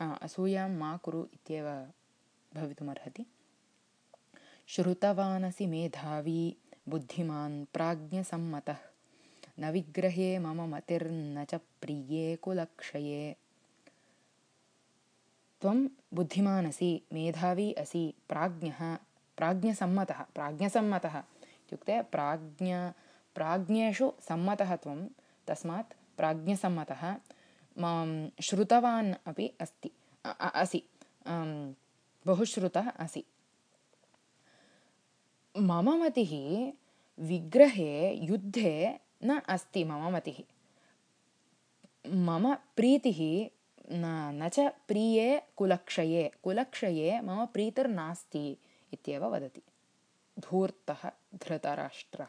असूयां मा कुरु इत्येव भवितुमर्हति। श्रुतवानसि मेधावी बुद्धिमान् प्राज्ञसम्मतः। न विग्रहे मम मतिर्न च प्रिये कुलक्षये। त्वं बुद्धिमानसि मेधावी असि प्राज्ञः प्राज्ञसम्मतः प्राज्ञसम्मतः इत्युक्ते प्राज्ञ प्राज्ञेषु सम्मतः त्वं तस्मात् प्राज्ञसम्मतः मां श्रुतवान् अपि अस्ति। असि। बहुश्रुतः असि। मम मतिः विग्रहे युद्धे न अस्ति मम मतिः। मम प्रीतिः न च प्रिये कुलक्षये। कुलक्षये मम प्रीतिर्नास्ति इत्येव वदति। धूर्तः धृतराष्ट्रः